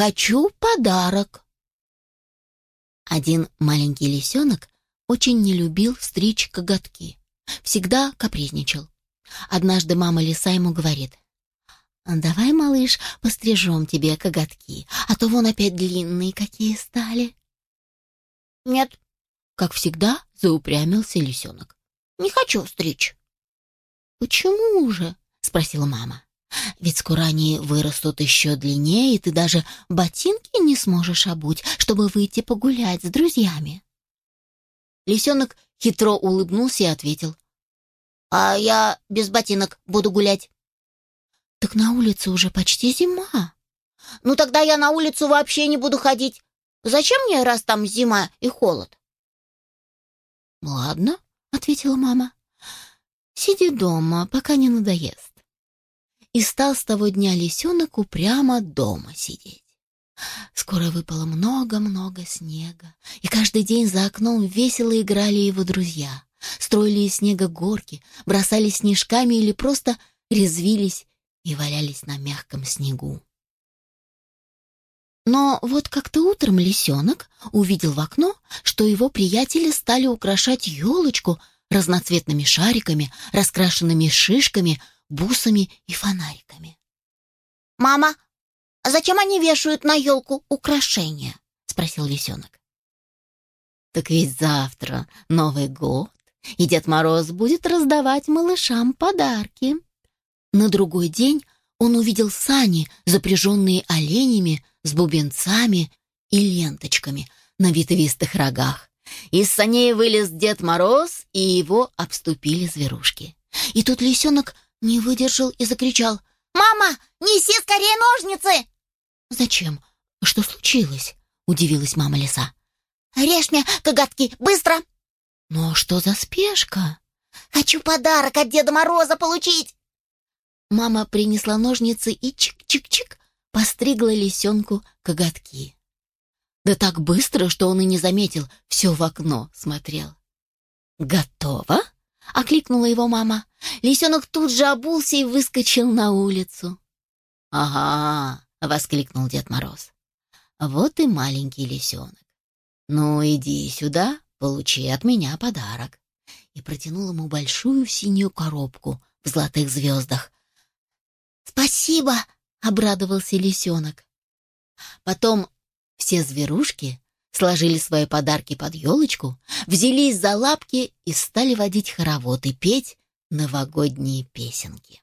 Хочу подарок. Один маленький лисенок очень не любил стричь коготки. Всегда капризничал. Однажды мама лиса ему говорит, «Давай, малыш, пострижем тебе коготки, а то вон опять длинные какие стали». «Нет», — как всегда заупрямился лисенок. «Не хочу стричь». «Почему же?» — спросила мама. «Ведь скоро они вырастут еще длиннее, и ты даже ботинки не сможешь обуть, чтобы выйти погулять с друзьями». Лисенок хитро улыбнулся и ответил. «А я без ботинок буду гулять». «Так на улице уже почти зима». «Ну тогда я на улицу вообще не буду ходить. Зачем мне, раз там зима и холод?» «Ладно», — ответила мама. «Сиди дома, пока не надоест». И стал с того дня лисенок упрямо дома сидеть. Скоро выпало много-много снега, и каждый день за окном весело играли его друзья. Строили из снега горки, бросали снежками или просто резвились и валялись на мягком снегу. Но вот как-то утром лисенок увидел в окно, что его приятели стали украшать елочку разноцветными шариками, раскрашенными шишками, бусами и фонариками. «Мама, а зачем они вешают на елку украшения?» — спросил лисенок. «Так ведь завтра Новый год, и Дед Мороз будет раздавать малышам подарки». На другой день он увидел сани, запряженные оленями, с бубенцами и ленточками на ветвистых рогах. Из саней вылез Дед Мороз, и его обступили зверушки. И тут лисенок не выдержал и закричал. «Мама, неси скорее ножницы!» «Зачем? Что случилось?» — удивилась мама лиса. «Режь мне коготки, быстро!» «Но что за спешка?» «Хочу подарок от Деда Мороза получить!» Мама принесла ножницы и чик-чик-чик постригла лисенку коготки. Да так быстро, что он и не заметил, все в окно смотрел. «Готово?» — окликнула его мама. Лисенок тут же обулся и выскочил на улицу. «Ага!» — воскликнул Дед Мороз. «Вот и маленький лисенок. Ну, иди сюда, получи от меня подарок». И протянул ему большую синюю коробку в золотых звездах. «Спасибо!» — обрадовался лисенок. Потом все зверушки сложили свои подарки под елочку, взялись за лапки и стали водить хоровод и петь новогодние песенки.